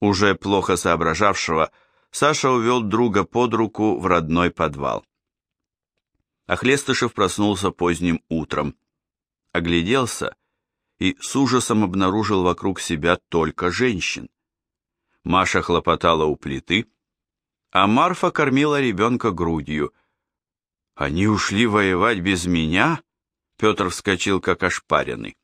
Уже плохо соображавшего, Саша увел друга под руку в родной подвал. Охлестышев проснулся поздним утром, огляделся и с ужасом обнаружил вокруг себя только женщин. Маша хлопотала у плиты, а Марфа кормила ребенка грудью. «Они ушли воевать без меня?» Петр вскочил, как ошпаренный.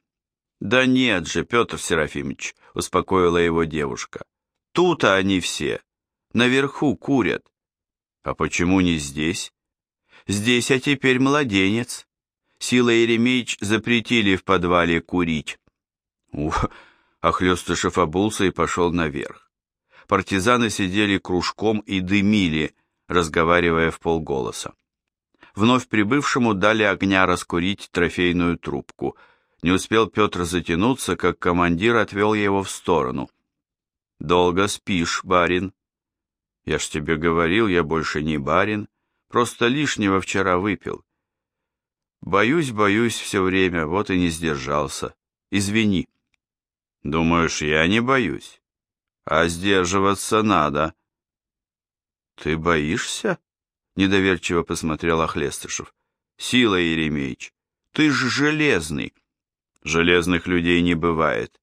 «Да нет же, Петр Серафимович», — успокоила его девушка. «Тут-то они все, наверху курят». «А почему не здесь?» «Здесь, а теперь младенец. Сила Еремеевич запретили в подвале курить». Ух, Охлёстышев обулся и пошел наверх. Партизаны сидели кружком и дымили, разговаривая в полголоса. Вновь прибывшему дали огня раскурить трофейную трубку — не успел Петр затянуться, как командир отвел его в сторону. «Долго спишь, барин». «Я ж тебе говорил, я больше не барин, просто лишнего вчера выпил». «Боюсь, боюсь все время, вот и не сдержался. Извини». «Думаешь, я не боюсь? А сдерживаться надо». «Ты боишься?» — недоверчиво посмотрел Охлестышев. «Сила, Еремеич, ты ж железный». Железных людей не бывает.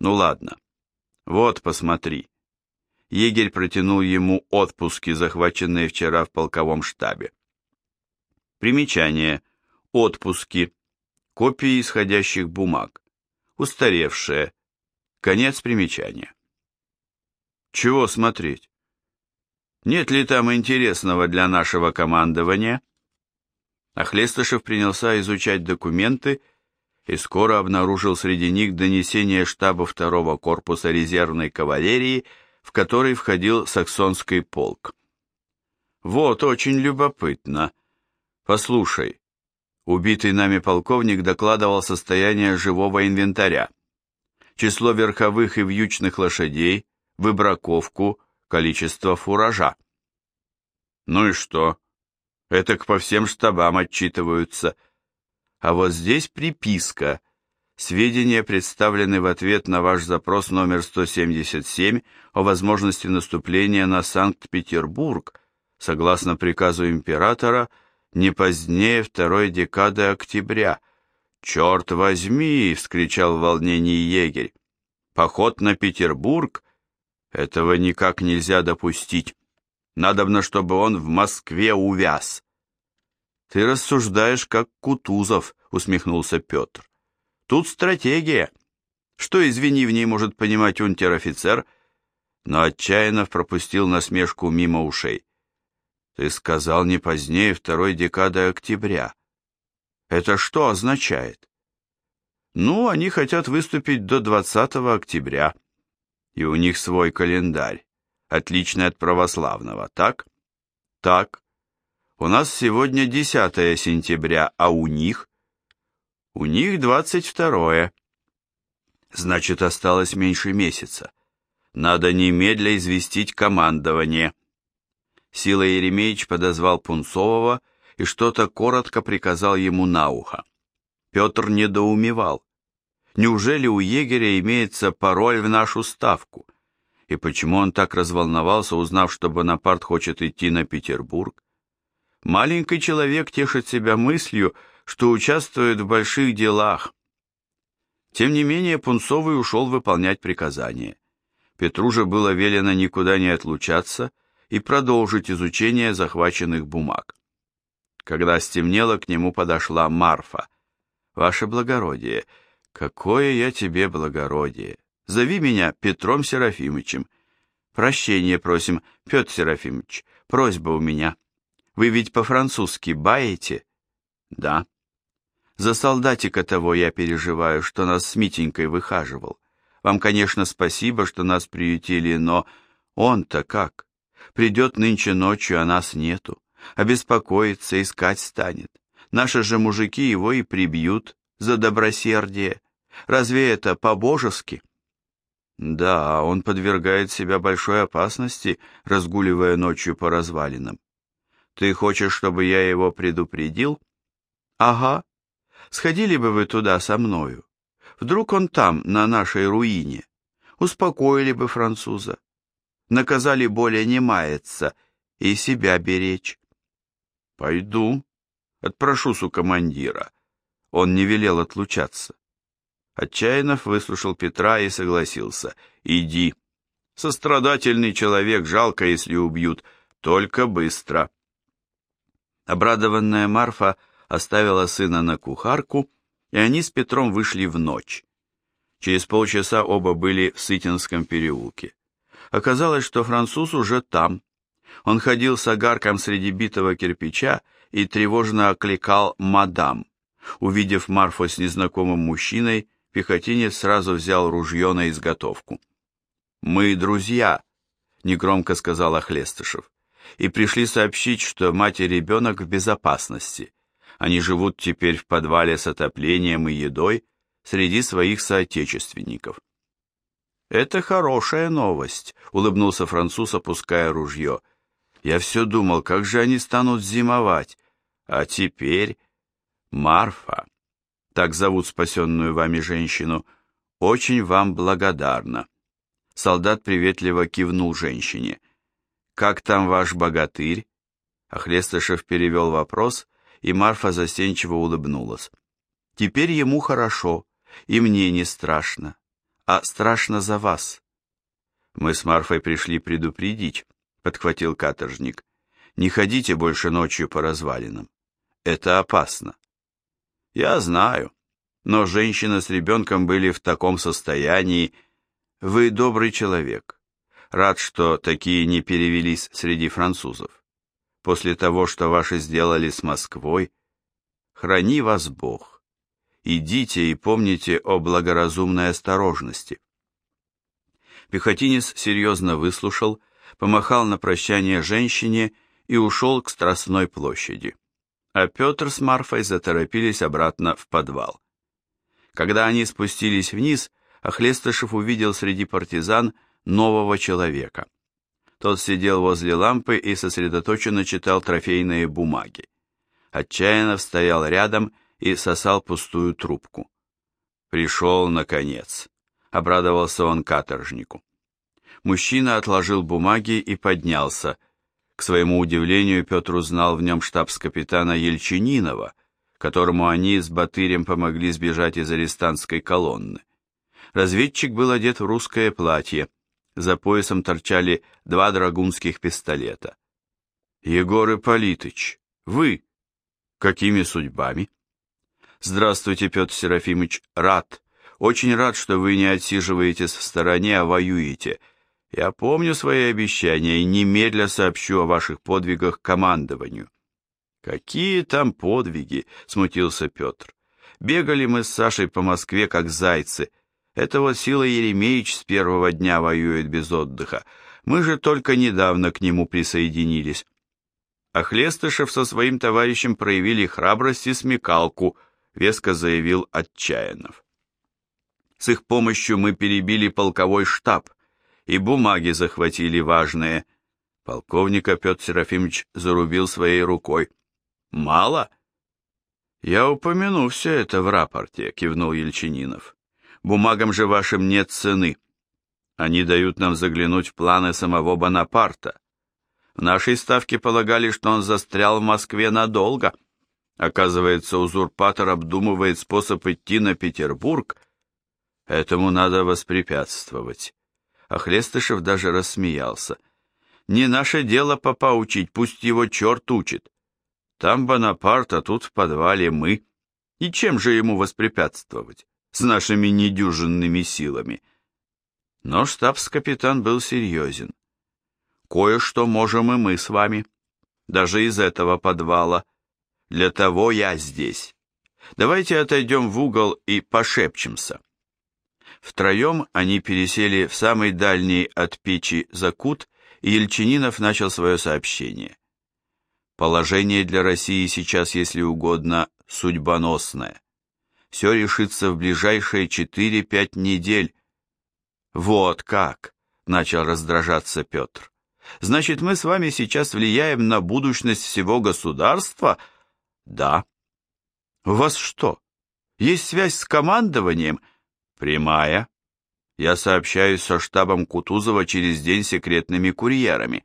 Ну ладно. Вот, посмотри. Егерь протянул ему отпуски, захваченные вчера в полковом штабе. Примечание. Отпуски. Копии исходящих бумаг. Устаревшие. Конец примечания. Чего смотреть? Нет ли там интересного для нашего командования? Охлестышев принялся изучать документы и скоро обнаружил среди них донесение штаба второго корпуса резервной кавалерии, в который входил саксонский полк. Вот, очень любопытно. Послушай, убитый нами полковник докладывал состояние живого инвентаря. Число верховых и вьючных лошадей, выбраковку, количество фуража. Ну и что? Это по всем штабам отчитываются – а вот здесь приписка. Сведения представлены в ответ на ваш запрос номер 177 о возможности наступления на Санкт-Петербург, согласно приказу императора, не позднее второй декады октября. «Черт возьми!» — вскричал в волнении егерь. «Поход на Петербург? Этого никак нельзя допустить. Надобно, чтобы он в Москве увяз». «Ты рассуждаешь, как Кутузов», — усмехнулся Петр. «Тут стратегия. Что, извини, в ней может понимать унтер-офицер?» Но отчаянно пропустил насмешку мимо ушей. «Ты сказал не позднее второй декады октября. Это что означает?» «Ну, они хотят выступить до 20 октября, и у них свой календарь, отличный от православного, так?» «Так», у нас сегодня 10 сентября, а у них? У них 22. Значит, осталось меньше месяца. Надо немедля известить командование. Сила Еремеевич подозвал Пунцового и что-то коротко приказал ему на ухо. Петр недоумевал. Неужели у егеря имеется пароль в нашу ставку? И почему он так разволновался, узнав, что Бонапарт хочет идти на Петербург? Маленький человек тешит себя мыслью, что участвует в больших делах. Тем не менее, Пунцовый ушел выполнять приказание. Петру же было велено никуда не отлучаться и продолжить изучение захваченных бумаг. Когда стемнело, к нему подошла Марфа. «Ваше благородие, какое я тебе благородие! Зови меня Петром Серафимовичем. Прощение просим, Петр Серафимович, просьба у меня». Вы ведь по-французски баете? Да. За солдатика того я переживаю, что нас с Митенькой выхаживал. Вам, конечно, спасибо, что нас приютили, но он-то как? Придет нынче ночью, а нас нету. Обеспокоится, искать станет. Наши же мужики его и прибьют за добросердие. Разве это по-божески? Да, он подвергает себя большой опасности, разгуливая ночью по развалинам. Ты хочешь, чтобы я его предупредил? Ага. Сходили бы вы туда со мною. Вдруг он там, на нашей руине. Успокоили бы француза. Наказали более не маяться и себя беречь. Пойду, отпрошусь у командира. Он не велел отлучаться. Отчаянов выслушал Петра и согласился. «Иди. Сострадательный человек, жалко, если убьют. Только быстро». Обрадованная Марфа оставила сына на кухарку, и они с Петром вышли в ночь. Через полчаса оба были в Сытинском переулке. Оказалось, что француз уже там. Он ходил с огарком среди битого кирпича и тревожно окликал «мадам». Увидев Марфу с незнакомым мужчиной, пехотинец сразу взял ружье на изготовку. «Мы друзья», — негромко сказал Охлестышев, «и пришли сообщить, что мать и ребенок в безопасности. Они живут теперь в подвале с отоплением и едой среди своих соотечественников». «Это хорошая новость», — улыбнулся француз, опуская ружье. «Я все думал, как же они станут зимовать. А теперь...» «Марфа, так зовут спасенную вами женщину, очень вам благодарна». Солдат приветливо кивнул женщине. «Как там ваш богатырь?» Охлестышев перевел вопрос, и Марфа застенчиво улыбнулась. «Теперь ему хорошо, и мне не страшно а страшно за вас. Мы с Марфой пришли предупредить, подхватил каторжник. Не ходите больше ночью по развалинам. Это опасно. Я знаю, но женщина с ребенком были в таком состоянии. Вы добрый человек. Рад, что такие не перевелись среди французов. После того, что ваши сделали с Москвой, храни вас Бог идите и помните о благоразумной осторожности. Пехотинец серьезно выслушал, помахал на прощание женщине и ушел к Страстной площади. А Петр с Марфой заторопились обратно в подвал. Когда они спустились вниз, Охлестышев увидел среди партизан нового человека. Тот сидел возле лампы и сосредоточенно читал трофейные бумаги. Отчаянно стоял рядом и сосал пустую трубку. Пришел, наконец. Обрадовался он каторжнику. Мужчина отложил бумаги и поднялся. К своему удивлению, Петр узнал в нем штабс-капитана Ельчининова, которому они с Батырем помогли сбежать из арестантской колонны. Разведчик был одет в русское платье, за поясом торчали два драгунских пистолета. «Егор Ипполитыч, вы? Какими судьбами?» Здравствуйте, Петр Серафимович, рад. Очень рад, что вы не отсиживаетесь в стороне, а воюете. Я помню свои обещания и немедля сообщу о ваших подвигах командованию. Какие там подвиги, смутился Петр. Бегали мы с Сашей по Москве, как зайцы. Это вот Сила Еремеевич с первого дня воюет без отдыха. Мы же только недавно к нему присоединились. А Хлестышев со своим товарищем проявили храбрость и смекалку — веско заявил Отчаянов. С их помощью мы перебили полковой штаб, и бумаги захватили важные. Полковника Петр Серафимович зарубил своей рукой. Мало? Я упомяну все это в рапорте, кивнул Ельчининов. Бумагам же вашим нет цены. Они дают нам заглянуть в планы самого Бонапарта. В нашей ставке полагали, что он застрял в Москве надолго. — Оказывается, узурпатор обдумывает способ идти на Петербург. Этому надо воспрепятствовать. А Хлестышев даже рассмеялся. Не наше дело папа учить, пусть его черт учит. Там Бонапарт, а тут в подвале мы. И чем же ему воспрепятствовать? С нашими недюжинными силами. Но штабс-капитан был серьезен. Кое-что можем и мы с вами. Даже из этого подвала — для того я здесь. Давайте отойдем в угол и пошепчемся. Втроем они пересели в самый дальний от печи закут, и Ельчининов начал свое сообщение. Положение для России сейчас, если угодно, судьбоносное. Все решится в ближайшие 4-5 недель. Вот как, начал раздражаться Петр. Значит, мы с вами сейчас влияем на будущность всего государства – да. У вас что, есть связь с командованием? Прямая. Я сообщаюсь со штабом Кутузова через день секретными курьерами.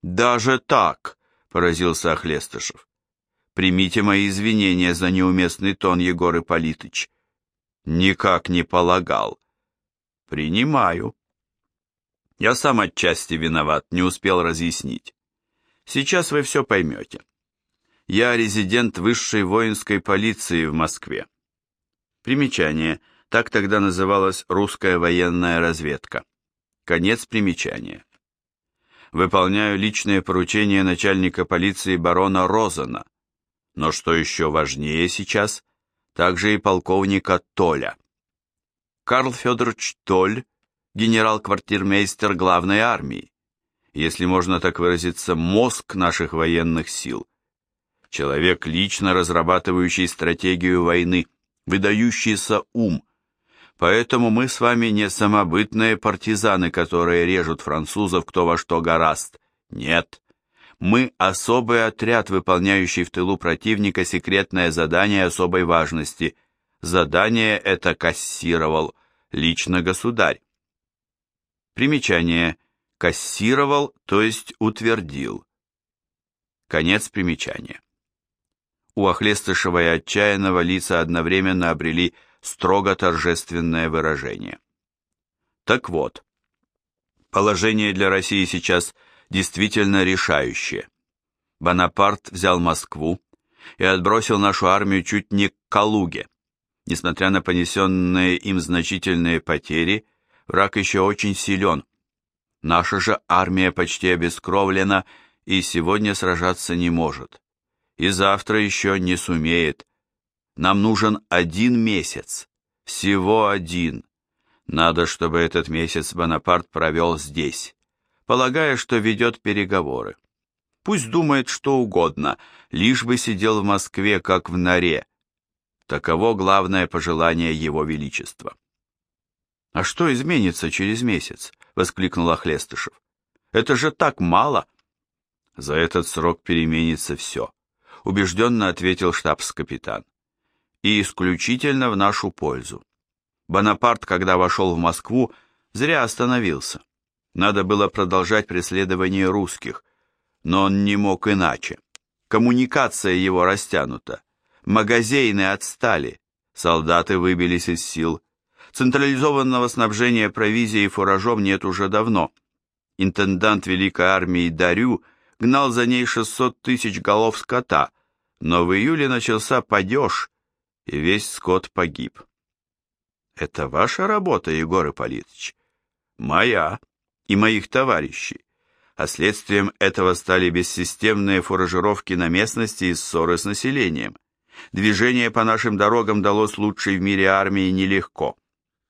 Даже так, поразился Охлестышев. Примите мои извинения за неуместный тон, Егор Ипполитыч. Никак не полагал. Принимаю. Я сам отчасти виноват, не успел разъяснить. Сейчас вы все поймете. Я резидент высшей воинской полиции в Москве. Примечание. Так тогда называлась русская военная разведка. Конец примечания. Выполняю личные поручения начальника полиции барона Розена, но что еще важнее сейчас, также и полковника Толя. Карл Федорович Толь, генерал-квартирмейстер главной армии, если можно так выразиться, мозг наших военных сил. Человек, лично разрабатывающий стратегию войны, выдающийся ум, Поэтому мы с вами не самобытные партизаны, которые режут французов кто во что гораст. Нет. Мы особый отряд, выполняющий в тылу противника секретное задание особой важности. Задание это кассировал лично государь. Примечание. Кассировал, то есть утвердил. Конец примечания. У Охлестышева и Отчаянного лица одновременно обрели строго торжественное выражение. Так вот, положение для России сейчас действительно решающее. Бонапарт взял Москву и отбросил нашу армию чуть не к Калуге. Несмотря на понесенные им значительные потери, враг еще очень силен. Наша же армия почти обескровлена и сегодня сражаться не может. И завтра еще не сумеет, нам нужен один месяц. Всего один. Надо, чтобы этот месяц Бонапарт провел здесь, полагая, что ведет переговоры. Пусть думает что угодно, лишь бы сидел в Москве, как в норе. Таково главное пожелание его величества. «А что изменится через месяц?» — воскликнул Охлестышев. «Это же так мало!» «За этот срок переменится все», — убежденно ответил штабс-капитан и исключительно в нашу пользу. Бонапарт, когда вошел в Москву, зря остановился. Надо было продолжать преследование русских, но он не мог иначе. Коммуникация его растянута, магазины отстали, солдаты выбились из сил, централизованного снабжения провизией и фуражом нет уже давно. Интендант Великой Армии Дарю гнал за ней 600 тысяч голов скота, но в июле начался падеж, и весь скот погиб. Это ваша работа, Егор Ипполитович? Моя и моих товарищей. А следствием этого стали бессистемные фуражировки на местности и ссоры с населением. Движение по нашим дорогам далось лучшей в мире армии нелегко.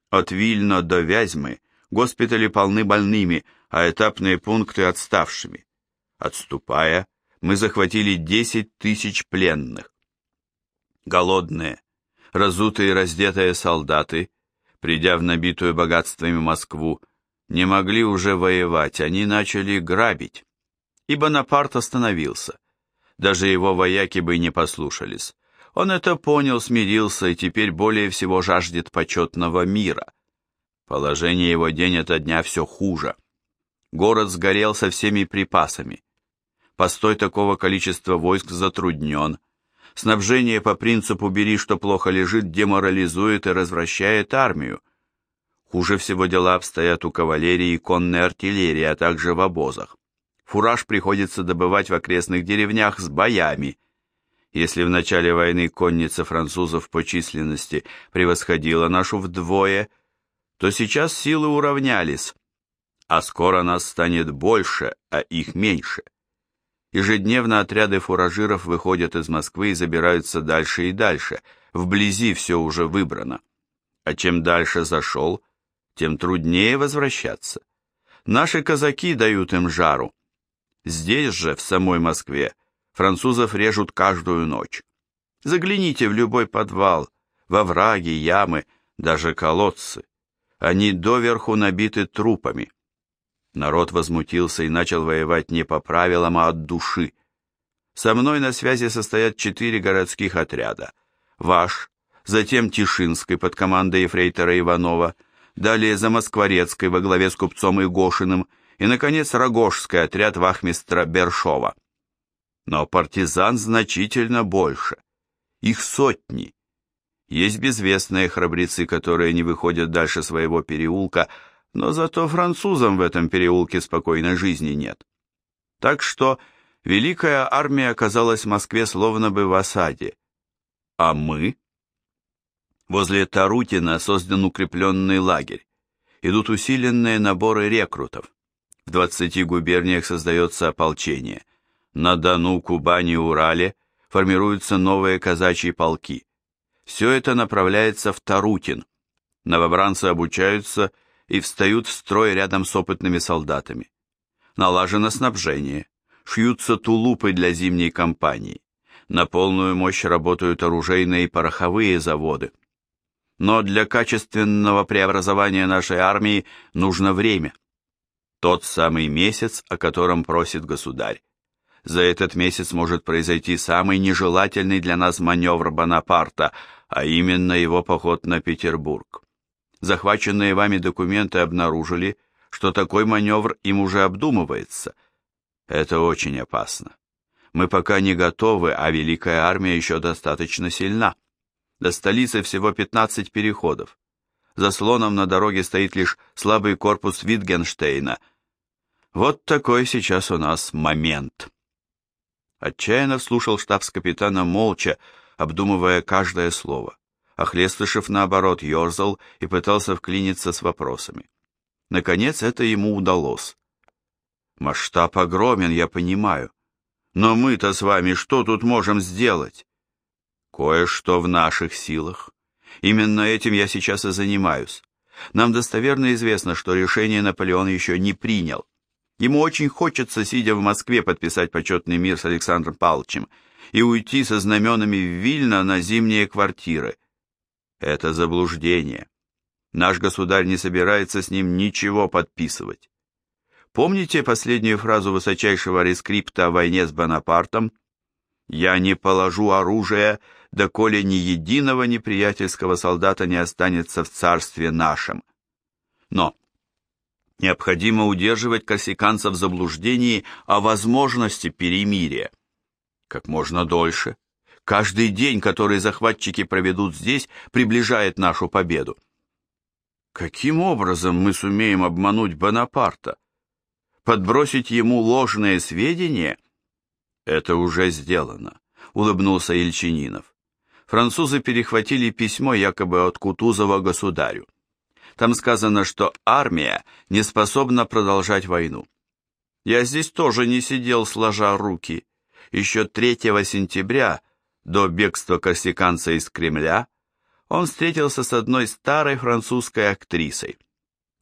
От Вильно до Вязьмы госпитали полны больными, а этапные пункты отставшими. Отступая, мы захватили 10 тысяч пленных. Голодные, разутые и раздетые солдаты, придя в набитую богатствами Москву, не могли уже воевать, они начали грабить. И Бонапарт остановился. Даже его вояки бы не послушались. Он это понял, смирился и теперь более всего жаждет почетного мира. Положение его день ото дня все хуже. Город сгорел со всеми припасами. Постой такого количества войск затруднен, Снабжение по принципу «бери, что плохо лежит» деморализует и развращает армию. Хуже всего дела обстоят у кавалерии и конной артиллерии, а также в обозах. Фураж приходится добывать в окрестных деревнях с боями. Если в начале войны конница французов по численности превосходила нашу вдвое, то сейчас силы уравнялись, а скоро нас станет больше, а их меньше. Ежедневно отряды фуражиров выходят из Москвы и забираются дальше и дальше, вблизи все уже выбрано. А чем дальше зашел, тем труднее возвращаться. Наши казаки дают им жару. Здесь же, в самой Москве, французов режут каждую ночь. Загляните в любой подвал, во враги, ямы, даже колодцы. Они доверху набиты трупами. Народ возмутился и начал воевать не по правилам, а от души. Со мной на связи состоят четыре городских отряда. Ваш, затем Тишинский под командой ефрейтора Иванова, далее Замоскворецкой во главе с купцом Игошиным и, наконец, Рогожский отряд вахмистра Бершова. Но партизан значительно больше. Их сотни. Есть безвестные храбрецы, которые не выходят дальше своего переулка, но зато французам в этом переулке спокойной жизни нет. Так что Великая армия оказалась в Москве словно бы в осаде. А мы? Возле Тарутина создан укрепленный лагерь. Идут усиленные наборы рекрутов. В 20 губерниях создается ополчение. На Дону, Кубани Урале формируются новые казачьи полки. Все это направляется в Тарутин. Новобранцы обучаются и встают в строй рядом с опытными солдатами. Налажено снабжение шьются тулупы для зимней кампании. На полную мощь работают оружейные и пороховые заводы. Но для качественного преобразования нашей армии нужно время. Тот самый месяц, о котором просит государь. За этот месяц может произойти самый нежелательный для нас маневр Бонапарта, а именно его поход на Петербург. Захваченные вами документы обнаружили, что такой маневр им уже обдумывается – это очень опасно. Мы пока не готовы, а Великая Армия еще достаточно сильна. До столицы всего 15 переходов. За слоном на дороге стоит лишь слабый корпус Витгенштейна. Вот такой сейчас у нас момент. Отчаянно слушал штабс-капитана молча, обдумывая каждое слово. А Хлестышев, наоборот, ерзал и пытался вклиниться с вопросами. Наконец это ему удалось. Масштаб огромен, я понимаю. Но мы-то с вами что тут можем сделать? Кое-что в наших силах. Именно этим я сейчас и занимаюсь. Нам достоверно известно, что решение Наполеон еще не принял. Ему очень хочется, сидя в Москве, подписать почетный мир с Александром Павловичем и уйти со знаменами в Вильно на зимние квартиры. Это заблуждение. Наш государь не собирается с ним ничего подписывать. Помните последнюю фразу высочайшего рескрипта о войне с Бонапартом? «Я не положу оружие, доколе ни единого неприятельского солдата не останется в царстве нашем». Но необходимо удерживать корсиканцев в заблуждении о возможности перемирия. Как можно дольше. Каждый день, который захватчики проведут здесь, приближает нашу победу. Каким образом мы сумеем обмануть Бонапарта? подбросить ему ложные сведения? Это уже сделано, улыбнулся Ельчининов. Французы перехватили письмо якобы от Кутузова государю. Там сказано, что армия не способна продолжать войну. Я здесь тоже не сидел сложа руки. Еще 3 сентября, до бегства корсиканца из Кремля, он встретился с одной старой французской актрисой.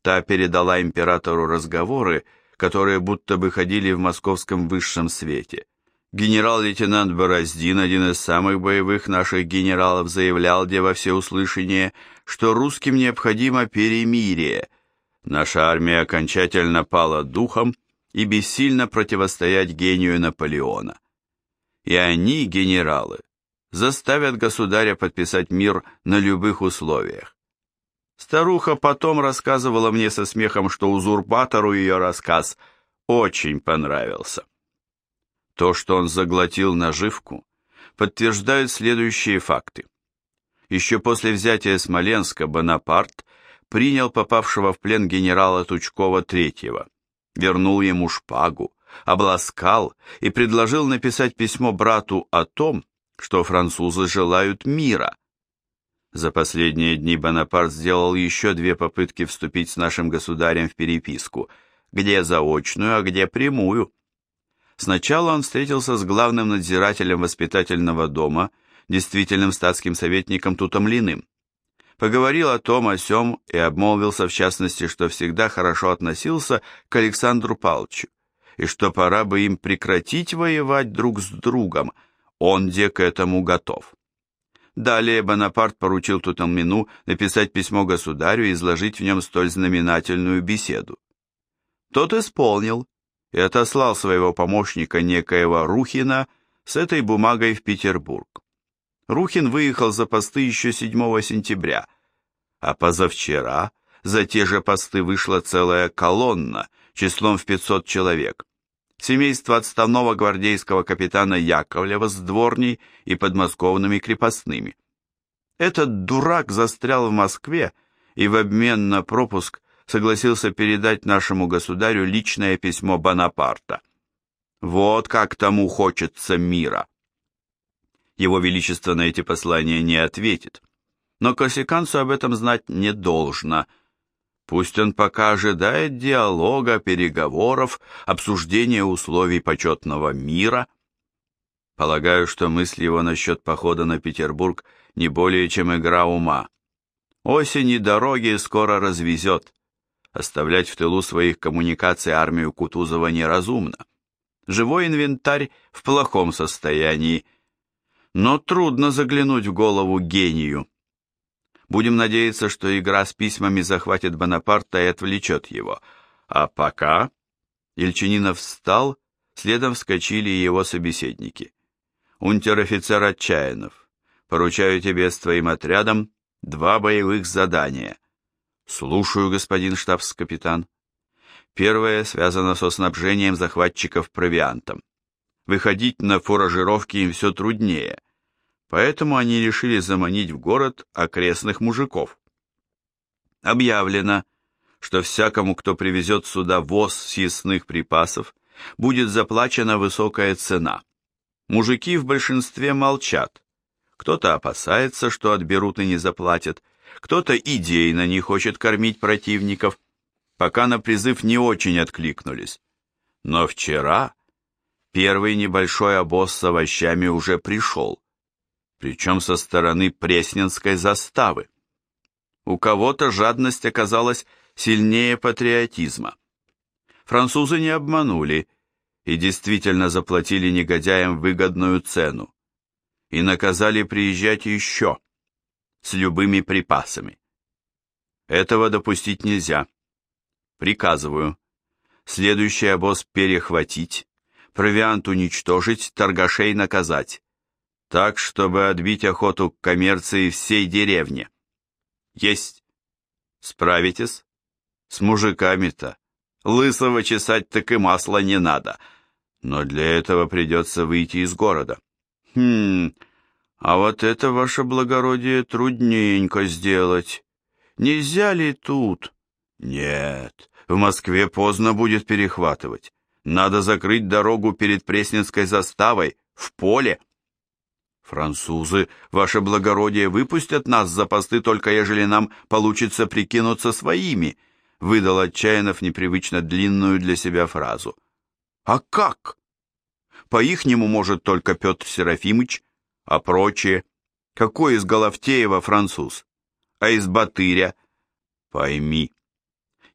Та передала императору разговоры, которые будто бы ходили в московском высшем свете. Генерал-лейтенант Бороздин, один из самых боевых наших генералов, заявлял, где во всеуслышание, что русским необходимо перемирие. Наша армия окончательно пала духом и бессильно противостоять гению Наполеона. И они, генералы, заставят государя подписать мир на любых условиях. Старуха потом рассказывала мне со смехом, что узурпатору ее рассказ очень понравился. То, что он заглотил наживку, подтверждают следующие факты. Еще после взятия Смоленска Бонапарт принял попавшего в плен генерала Тучкова III, вернул ему шпагу, обласкал и предложил написать письмо брату о том, что французы желают мира, за последние дни Бонапарт сделал еще две попытки вступить с нашим государем в переписку, где заочную, а где прямую. Сначала он встретился с главным надзирателем воспитательного дома, действительным статским советником Тутомлиным. Поговорил о том, о сём и обмолвился в частности, что всегда хорошо относился к Александру Палчу, и что пора бы им прекратить воевать друг с другом, он где к этому готов. Далее Бонапарт поручил Тутанмину написать письмо государю и изложить в нем столь знаменательную беседу. Тот исполнил и отослал своего помощника некоего Рухина с этой бумагой в Петербург. Рухин выехал за посты еще 7 сентября, а позавчера за те же посты вышла целая колонна, числом в 500 человек. Семейство отставного гвардейского капитана Яковлева с дворней и подмосковными крепостными. Этот дурак застрял в Москве и в обмен на пропуск согласился передать нашему государю личное письмо Бонапарта. Вот как тому хочется мира. Его Величество на эти послания не ответит, но корсиканцу об этом знать не должно. Пусть он пока ожидает диалога, переговоров, обсуждения условий почетного мира. Полагаю, что мысль его насчет похода на Петербург не более чем игра ума. Осень и дороги скоро развезет. Оставлять в тылу своих коммуникаций армию Кутузова неразумно. Живой инвентарь в плохом состоянии, но трудно заглянуть в голову гению. Будем надеяться, что игра с письмами захватит Бонапарта и отвлечет его. А пока... Ельчининов встал, следом вскочили его собеседники. Унтер-офицер Отчаянов, поручаю тебе с твоим отрядом два боевых задания. Слушаю, господин штабс-капитан. Первое связано со снабжением захватчиков провиантом. Выходить на фуражировки им все труднее, поэтому они решили заманить в город окрестных мужиков. Объявлено, что всякому, кто привезет сюда воз съестных припасов, будет заплачена высокая цена. Мужики в большинстве молчат. Кто-то опасается, что отберут и не заплатят, кто-то идейно не хочет кормить противников, пока на призыв не очень откликнулись. Но вчера первый небольшой обоз с овощами уже пришел причем со стороны Пресненской заставы. У кого-то жадность оказалась сильнее патриотизма. Французы не обманули и действительно заплатили негодяям выгодную цену и наказали приезжать еще с любыми припасами. Этого допустить нельзя. Приказываю. Следующий обоз перехватить, провиант уничтожить, торгашей наказать так, чтобы отбить охоту к коммерции всей деревни. Есть. Справитесь? С мужиками-то. Лысого чесать так и масла не надо. Но для этого придется выйти из города. Хм, а вот это, ваше благородие, трудненько сделать. Нельзя ли тут? Нет, в Москве поздно будет перехватывать. Надо закрыть дорогу перед Пресненской заставой, в поле. Французы, ваше благородие, выпустят нас за посты, только ежели нам получится прикинуться своими, выдал Отчаянов непривычно длинную для себя фразу. А как? По-ихнему может только Петр Серафимыч, а прочие. Какой из Головтеева француз? А из Батыря? Пойми,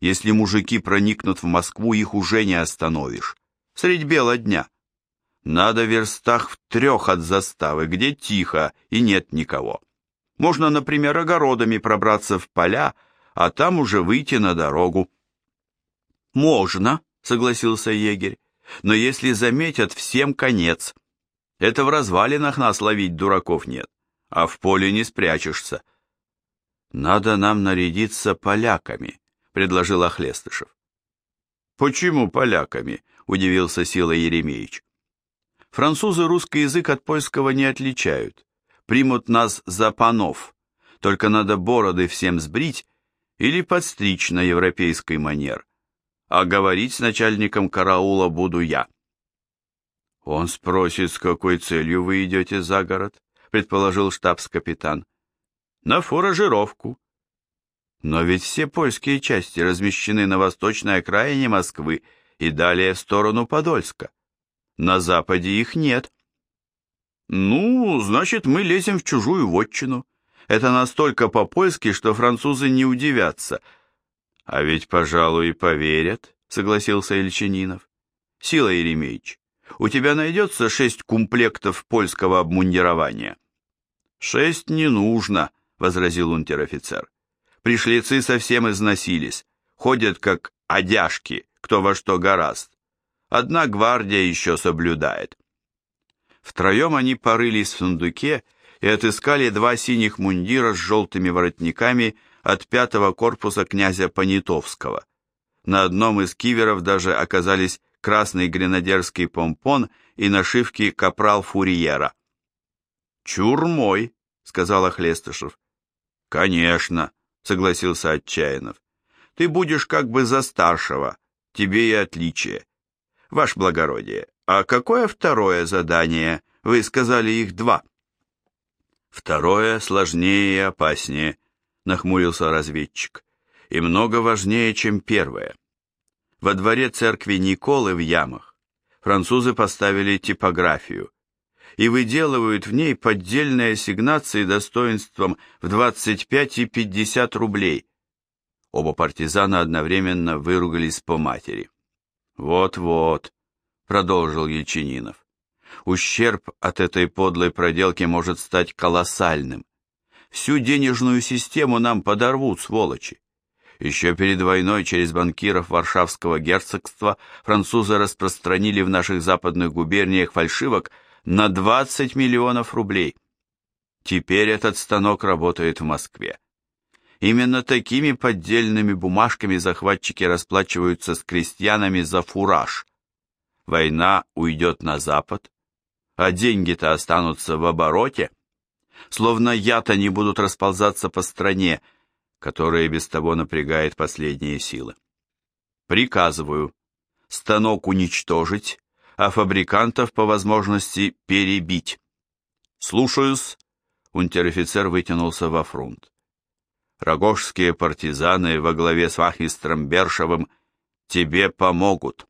если мужики проникнут в Москву, их уже не остановишь. Средь бела дня. Надо верстах в трех от заставы, где тихо и нет никого. Можно, например, огородами пробраться в поля, а там уже выйти на дорогу. Можно, согласился егерь, но если заметят, всем конец. Это в развалинах нас ловить дураков нет, а в поле не спрячешься. Надо нам нарядиться поляками, предложил Охлестышев. Почему поляками? удивился Сила Еремеевич. Французы русский язык от польского не отличают. Примут нас за панов. Только надо бороды всем сбрить или подстричь на европейский манер. А говорить с начальником караула буду я. Он спросит, с какой целью вы идете за город, предположил штабс-капитан. На фуражировку. Но ведь все польские части размещены на восточной окраине Москвы и далее в сторону Подольска. На Западе их нет. Ну, значит, мы лезем в чужую вотчину. Это настолько по-польски, что французы не удивятся. А ведь, пожалуй, и поверят, согласился Ильчининов. Сила Еремеевич, у тебя найдется шесть комплектов польского обмундирования. Шесть не нужно, возразил унтер-офицер. Пришлицы совсем износились, ходят как одяжки, кто во что гораст. Одна гвардия еще соблюдает. Втроем они порылись в сундуке и отыскали два синих мундира с желтыми воротниками от пятого корпуса князя Понятовского. На одном из киверов даже оказались красный гренадерский помпон и нашивки капрал Фурьера. «Чур мой», — сказал Охлестышев. «Конечно», — согласился Отчаянов. «Ты будешь как бы за старшего, тебе и отличие. Ваше благородие, а какое второе задание? Вы сказали их два». «Второе сложнее и опаснее», — нахмурился разведчик, — «и много важнее, чем первое. Во дворе церкви Николы в Ямах французы поставили типографию и выделывают в ней поддельные ассигнации достоинством в 25 и 50 рублей. Оба партизана одновременно выругались по матери. «Вот-вот», — продолжил Ельчининов, — «ущерб от этой подлой проделки может стать колоссальным. Всю денежную систему нам подорвут, сволочи. Еще перед войной через банкиров Варшавского герцогства французы распространили в наших западных губерниях фальшивок на 20 миллионов рублей. Теперь этот станок работает в Москве. Именно такими поддельными бумажками захватчики расплачиваются с крестьянами за фураж. Война уйдет на запад, а деньги-то останутся в обороте. Словно яд они будут расползаться по стране, которая без того напрягает последние силы. Приказываю станок уничтожить, а фабрикантов по возможности перебить. Слушаюсь. Унтер-офицер вытянулся во фронт. Рогожские партизаны во главе с Вахмистром Бершевым тебе помогут.